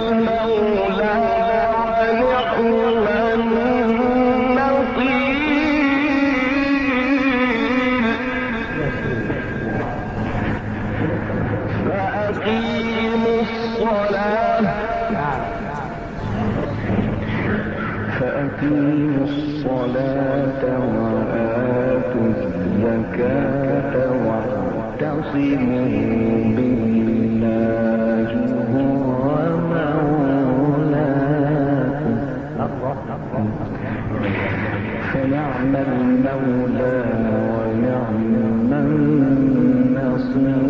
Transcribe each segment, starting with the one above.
Lord. مولانا ونعم النصير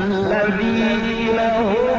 والذين هم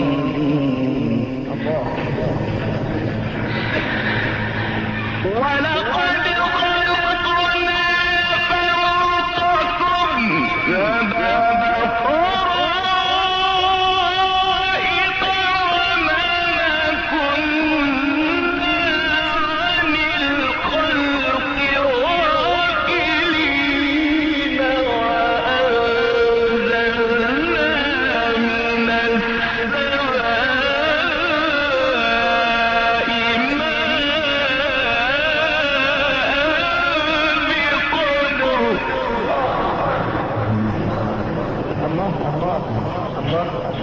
غافلين ولقد Gracias.